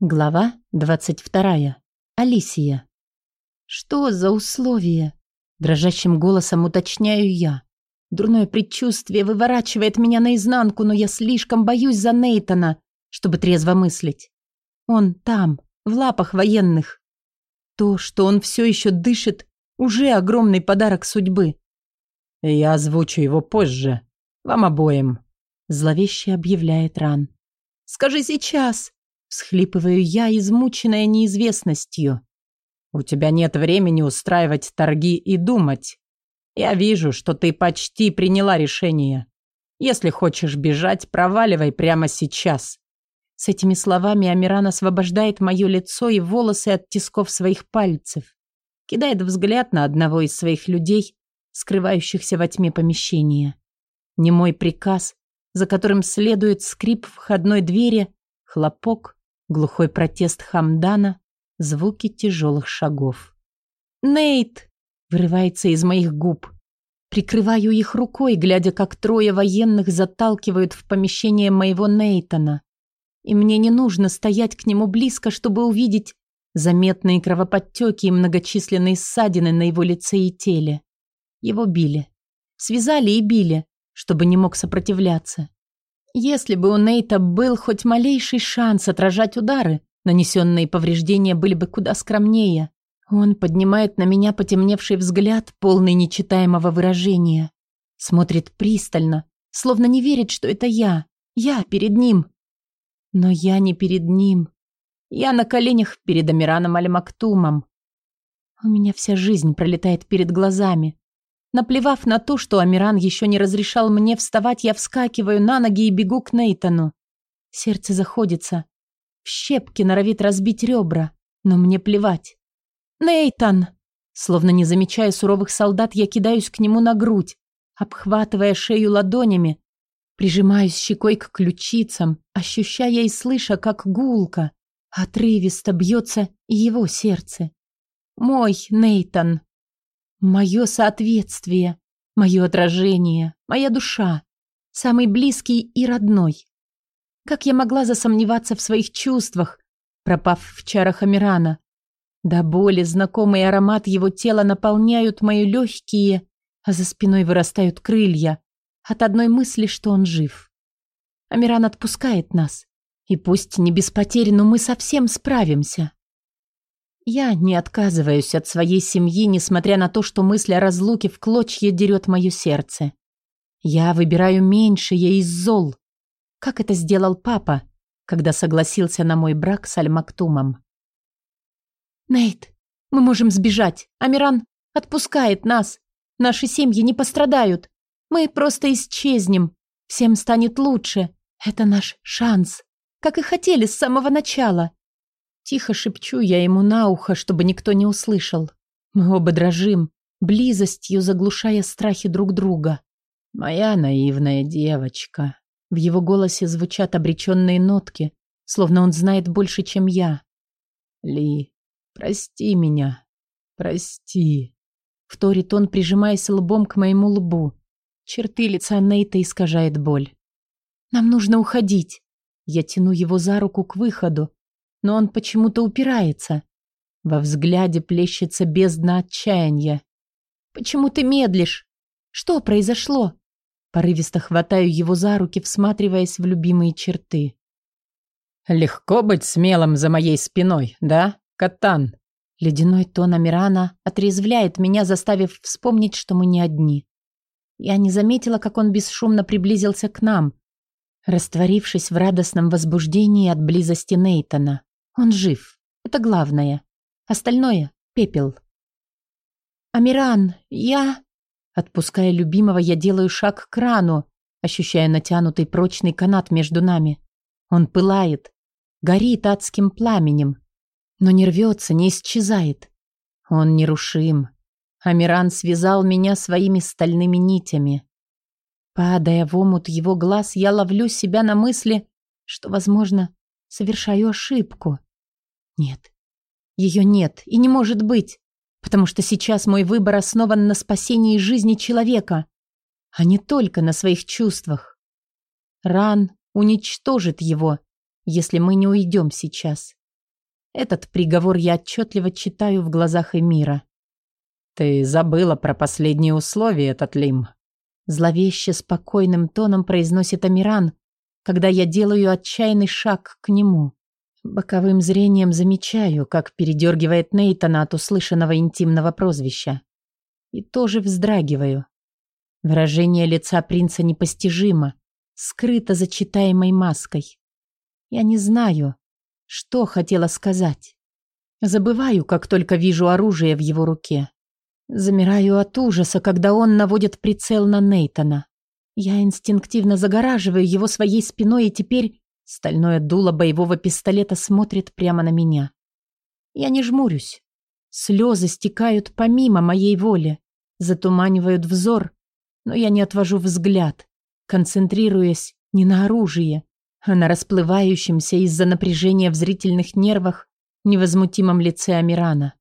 Глава 22. Алисия. Что за условия? Дрожащим голосом уточняю я. Дурное предчувствие выворачивает меня наизнанку, но я слишком боюсь за Нейтона, чтобы трезво мыслить. Он там, в лапах военных. То, что он все еще дышит, уже огромный подарок судьбы. Я озвучу его позже. Вам обоим. Зловеще объявляет Ран. Скажи сейчас. Всхлипываю я, измученная неизвестностью. У тебя нет времени устраивать торги и думать. Я вижу, что ты почти приняла решение. Если хочешь бежать, проваливай прямо сейчас. С этими словами Амиран освобождает мое лицо и волосы от тисков своих пальцев. Кидает взгляд на одного из своих людей, скрывающихся во тьме помещения. Не мой приказ, за которым следует скрип входной двери, хлопок, Глухой протест Хамдана, звуки тяжелых шагов. «Нейт!» — вырывается из моих губ. Прикрываю их рукой, глядя, как трое военных заталкивают в помещение моего Нейтона. И мне не нужно стоять к нему близко, чтобы увидеть заметные кровоподтеки и многочисленные ссадины на его лице и теле. Его били. Связали и били, чтобы не мог сопротивляться. Если бы у Нейта был хоть малейший шанс отражать удары, нанесенные повреждения были бы куда скромнее. Он поднимает на меня потемневший взгляд, полный нечитаемого выражения. Смотрит пристально, словно не верит, что это я. Я перед ним. Но я не перед ним. Я на коленях перед Амираном Аль-Мактумом. У меня вся жизнь пролетает перед глазами. Наплевав на то, что Амиран еще не разрешал мне вставать, я вскакиваю на ноги и бегу к Нейтану. Сердце заходится. В щепки норовит разбить ребра, но мне плевать. «Нейтан!» Словно не замечая суровых солдат, я кидаюсь к нему на грудь, обхватывая шею ладонями, прижимаюсь щекой к ключицам, ощущая и слыша, как гулко, отрывисто бьется его сердце. «Мой Нейтан!» Мое соответствие, мое отражение, моя душа, самый близкий и родной. Как я могла засомневаться в своих чувствах, пропав в чарах Амирана? До боли знакомый аромат его тела наполняют мои легкие, а за спиной вырастают крылья от одной мысли, что он жив. Амиран отпускает нас. И пусть не без потерь, но мы совсем справимся. Я не отказываюсь от своей семьи, несмотря на то, что мысль о разлуке в клочья дерет мое сердце. Я выбираю меньшее из зол, как это сделал папа, когда согласился на мой брак с Аль-Мактумом. «Нейт, мы можем сбежать. Амиран отпускает нас. Наши семьи не пострадают. Мы просто исчезнем. Всем станет лучше. Это наш шанс. Как и хотели с самого начала. Тихо шепчу я ему на ухо, чтобы никто не услышал. Мы оба дрожим, близостью заглушая страхи друг друга. «Моя наивная девочка». В его голосе звучат обреченные нотки, словно он знает больше, чем я. «Ли, прости меня. Прости». Вторит он, прижимаясь лбом к моему лбу. Черты лица Нейта искажает боль. «Нам нужно уходить». Я тяну его за руку к выходу, но он почему-то упирается. Во взгляде плещется бездна отчаяния. «Почему ты медлишь? Что произошло?» Порывисто хватаю его за руки, всматриваясь в любимые черты. «Легко быть смелым за моей спиной, да, Катан?» Ледяной тон Амирана отрезвляет меня, заставив вспомнить, что мы не одни. Я не заметила, как он бесшумно приблизился к нам, растворившись в радостном возбуждении от близости Нейтона. Он жив. Это главное. Остальное — пепел. «Амиран, я...» Отпуская любимого, я делаю шаг к крану, ощущая натянутый прочный канат между нами. Он пылает, горит адским пламенем, но не рвется, не исчезает. Он нерушим. Амиран связал меня своими стальными нитями. Падая в омут его глаз, я ловлю себя на мысли, что, возможно, совершаю ошибку. Нет. Ее нет и не может быть, потому что сейчас мой выбор основан на спасении жизни человека, а не только на своих чувствах. Ран уничтожит его, если мы не уйдем сейчас. Этот приговор я отчетливо читаю в глазах Эмира. «Ты забыла про последние условия, Татлим», Зловеще спокойным тоном произносит Амиран, когда я делаю отчаянный шаг к нему. Боковым зрением замечаю, как передергивает Нейтана от услышанного интимного прозвища. И тоже вздрагиваю. Выражение лица принца непостижимо, скрыто за читаемой маской. Я не знаю, что хотела сказать. Забываю, как только вижу оружие в его руке. Замираю от ужаса, когда он наводит прицел на Нейтона. Я инстинктивно загораживаю его своей спиной, и теперь стальное дуло боевого пистолета смотрит прямо на меня. Я не жмурюсь. Слезы стекают помимо моей воли, затуманивают взор, но я не отвожу взгляд, концентрируясь не на оружии, а на расплывающемся из-за напряжения в зрительных нервах невозмутимом лице Амирана.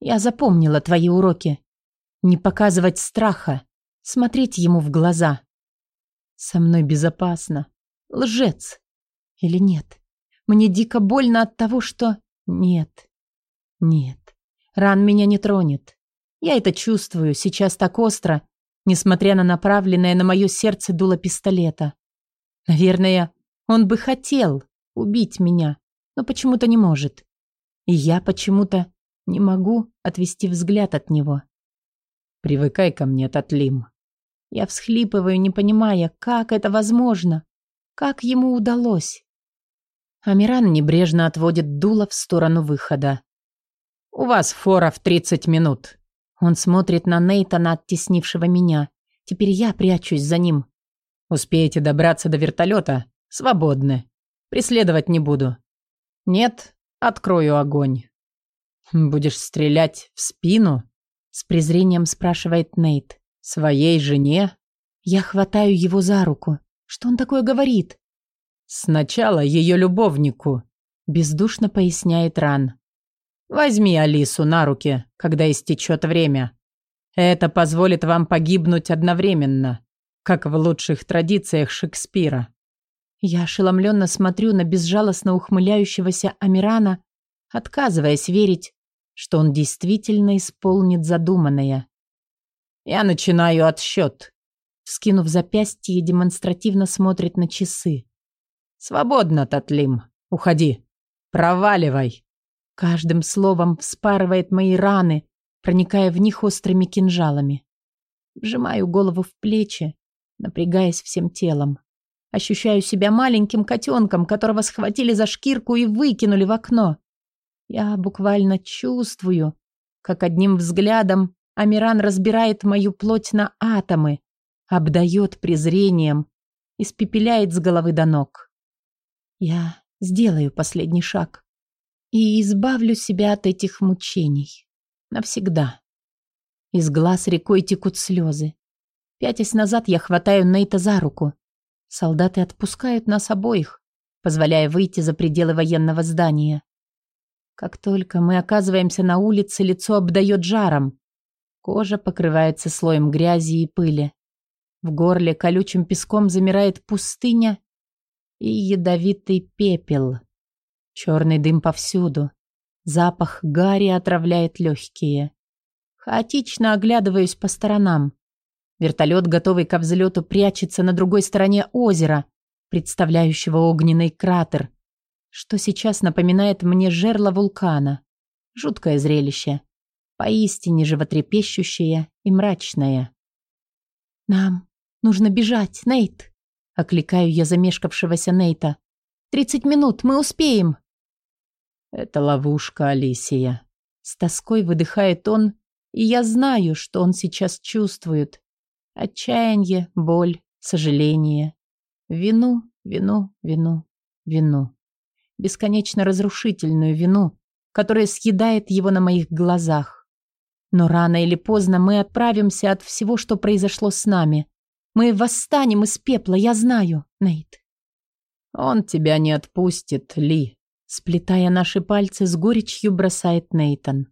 Я запомнила твои уроки. Не показывать страха, смотреть ему в глаза. Со мной безопасно. Лжец. Или нет? Мне дико больно от того, что... Нет. Нет. Ран меня не тронет. Я это чувствую сейчас так остро, несмотря на направленное на мое сердце дуло пистолета. Наверное, он бы хотел убить меня, но почему-то не может. И я почему-то не могу отвести взгляд от него. «Привыкай ко мне, Татлим». Я всхлипываю, не понимая, как это возможно, как ему удалось. Амиран небрежно отводит дуло в сторону выхода. «У вас фора в тридцать минут». Он смотрит на Нейтана, оттеснившего меня. Теперь я прячусь за ним. «Успеете добраться до вертолета? Свободны. Преследовать не буду. Нет, открою огонь». «Будешь стрелять в спину?» С презрением спрашивает Нейт. «Своей жене?» Я хватаю его за руку. Что он такое говорит? «Сначала ее любовнику», бездушно поясняет Ран. «Возьми Алису на руки, когда истечет время. Это позволит вам погибнуть одновременно, как в лучших традициях Шекспира». Я ошеломленно смотрю на безжалостно ухмыляющегося Амирана, отказываясь верить, что он действительно исполнит задуманное. «Я начинаю отсчет», Вскинув запястье, демонстративно смотрит на часы. «Свободно, Татлим. Уходи. Проваливай». Каждым словом вспарывает мои раны, проникая в них острыми кинжалами. Вжимаю голову в плечи, напрягаясь всем телом. Ощущаю себя маленьким котенком, которого схватили за шкирку и выкинули в окно. Я буквально чувствую, как одним взглядом Амиран разбирает мою плоть на атомы, обдает презрением, испепеляет с головы до ног. Я сделаю последний шаг и избавлю себя от этих мучений. Навсегда. Из глаз рекой текут слезы. Пятясь назад я хватаю Нейта за руку. Солдаты отпускают нас обоих, позволяя выйти за пределы военного здания. Как только мы оказываемся на улице, лицо обдает жаром. Кожа покрывается слоем грязи и пыли. В горле колючим песком замирает пустыня и ядовитый пепел. Черный дым повсюду. Запах гари отравляет легкие. Хаотично оглядываюсь по сторонам. Вертолет, готовый ко взлету, прячется на другой стороне озера, представляющего огненный кратер, что сейчас напоминает мне жерло вулкана. Жуткое зрелище. Поистине животрепещущее и мрачное. «Нам нужно бежать, Нейт!» Окликаю я замешкавшегося Нейта. «Тридцать минут, мы успеем!» «Это ловушка, Алисия!» С тоской выдыхает он, и я знаю, что он сейчас чувствует. Отчаяние, боль, сожаление. Вину, вину, вину, вину бесконечно разрушительную вину, которая съедает его на моих глазах. Но рано или поздно мы отправимся от всего, что произошло с нами. Мы восстанем из пепла, я знаю, Нейт. Он тебя не отпустит, Ли. Сплетая наши пальцы, с горечью бросает Нейтон.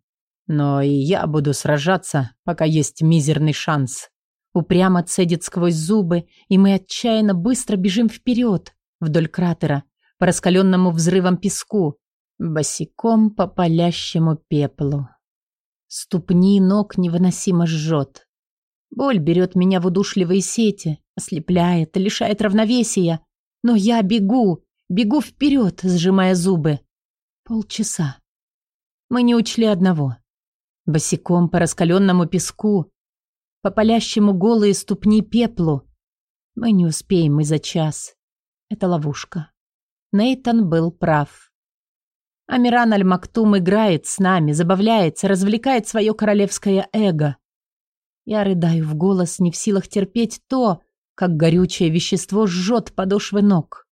Но и я буду сражаться, пока есть мизерный шанс. Упрямо цедит сквозь зубы, и мы отчаянно быстро бежим вперед, вдоль кратера, по раскаленному взрывам песку, Босиком по палящему пеплу. Ступни ног невыносимо жжет. Боль берет меня в удушливые сети, ослепляет, лишает равновесия. Но я бегу, бегу вперед, сжимая зубы. Полчаса. Мы не учли одного. Босиком по раскаленному песку, по палящему голые ступни пеплу. Мы не успеем и за час. Это ловушка. Нейтан был прав. Амиран Аль-Мактум играет с нами, забавляется, развлекает свое королевское эго. Я рыдаю в голос, не в силах терпеть то, как горючее вещество жжет подошвы ног.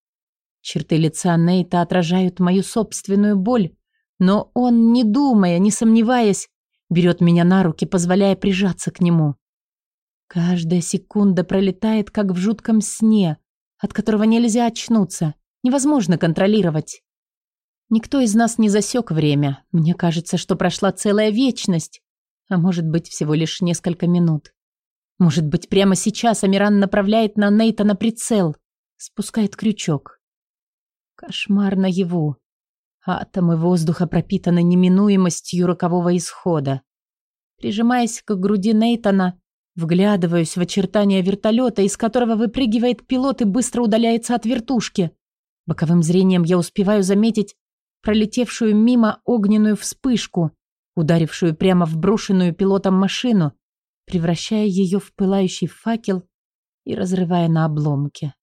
Черты лица Нейта отражают мою собственную боль, но он, не думая, не сомневаясь, берет меня на руки, позволяя прижаться к нему. Каждая секунда пролетает, как в жутком сне, от которого нельзя очнуться, невозможно контролировать. Никто из нас не засек время. Мне кажется, что прошла целая вечность, а может быть, всего лишь несколько минут. Может быть, прямо сейчас Амиран направляет на Нейтана прицел, спускает крючок. Кошмар наяву. Атомы воздуха пропитаны неминуемостью рокового исхода. Прижимаясь к груди Нейтана, вглядываюсь в очертания вертолета, из которого выпрыгивает пилот и быстро удаляется от вертушки. Боковым зрением я успеваю заметить пролетевшую мимо огненную вспышку, ударившую прямо в брошенную пилотом машину, превращая ее в пылающий факел и разрывая на обломки.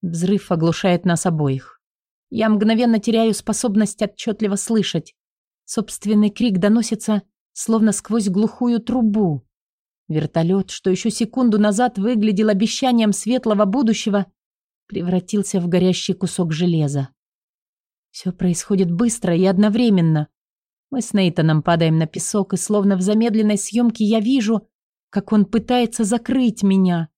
Взрыв оглушает нас обоих. Я мгновенно теряю способность отчетливо слышать. Собственный крик доносится, словно сквозь глухую трубу. Вертолет, что еще секунду назад выглядел обещанием светлого будущего, превратился в горящий кусок железа. Все происходит быстро и одновременно. Мы с Нейтаном падаем на песок, и словно в замедленной съемке я вижу, как он пытается закрыть меня,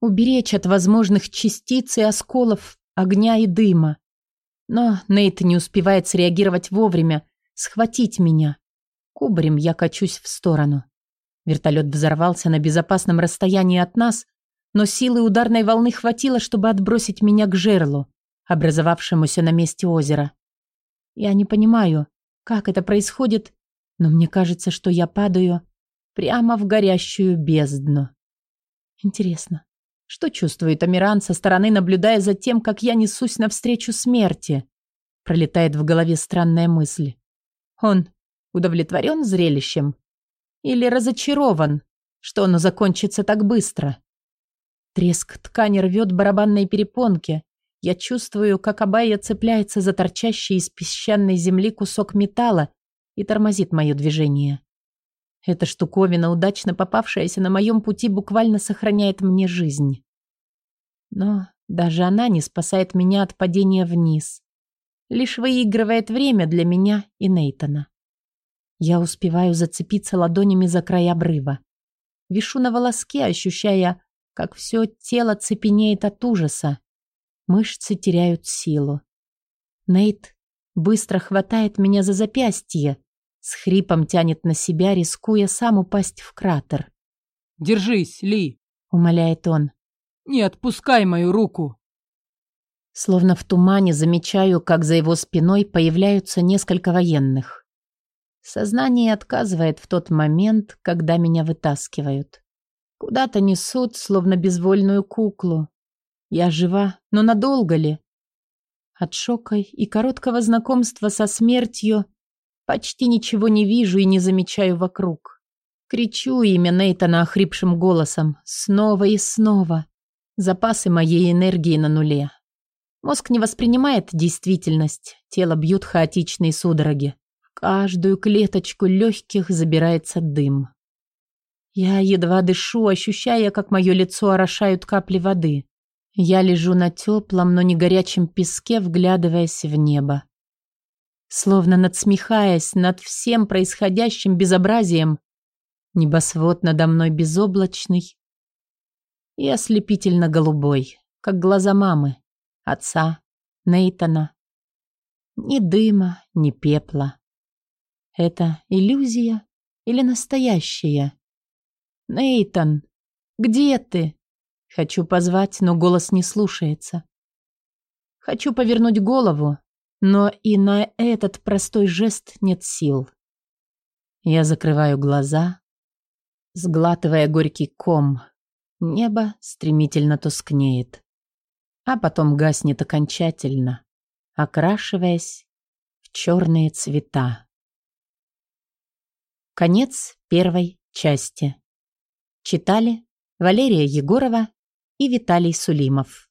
уберечь от возможных частиц и осколов огня и дыма. Но Нейт не успевает среагировать вовремя, схватить меня. Кубарем я качусь в сторону. Вертолет взорвался на безопасном расстоянии от нас, но силы ударной волны хватило, чтобы отбросить меня к жерлу образовавшемуся на месте озера. Я не понимаю, как это происходит, но мне кажется, что я падаю прямо в горящую бездну. Интересно, что чувствует Амиран со стороны, наблюдая за тем, как я несусь навстречу смерти? Пролетает в голове странная мысль. Он удовлетворен зрелищем? Или разочарован, что оно закончится так быстро? Треск ткани рвет барабанные перепонки, я чувствую, как Абайя цепляется за торчащий из песчаной земли кусок металла и тормозит мое движение. Эта штуковина, удачно попавшаяся на моем пути, буквально сохраняет мне жизнь. Но даже она не спасает меня от падения вниз. Лишь выигрывает время для меня и Нейтона. Я успеваю зацепиться ладонями за край обрыва. Вишу на волоске, ощущая, как все тело цепенеет от ужаса. Мышцы теряют силу. Нейт быстро хватает меня за запястье, с хрипом тянет на себя, рискуя сам упасть в кратер. «Держись, Ли!» — умоляет он. «Не отпускай мою руку!» Словно в тумане замечаю, как за его спиной появляются несколько военных. Сознание отказывает в тот момент, когда меня вытаскивают. Куда-то несут, словно безвольную куклу. Я жива, но надолго ли? От шока и короткого знакомства со смертью почти ничего не вижу и не замечаю вокруг. Кричу имя Нейтана охрипшим голосом. Снова и снова. Запасы моей энергии на нуле. Мозг не воспринимает действительность. Тело бьют хаотичные судороги. В каждую клеточку легких забирается дым. Я едва дышу, ощущая, как мое лицо орошают капли воды. Я лежу на теплом, но не горячем песке, вглядываясь в небо. Словно надсмехаясь над всем происходящим безобразием, небосвод надо мной безоблачный и ослепительно голубой, как глаза мамы, отца, Нейтана. Ни дыма, ни пепла. Это иллюзия или настоящая? Нейтан, где ты? Хочу позвать, но голос не слушается. Хочу повернуть голову, Но и на этот простой жест нет сил. Я закрываю глаза, сглатывая горький ком. Небо стремительно тускнеет, а потом гаснет окончательно, окрашиваясь в черные цвета. Конец первой части. Читали Валерия Егорова и Виталий Сулимов.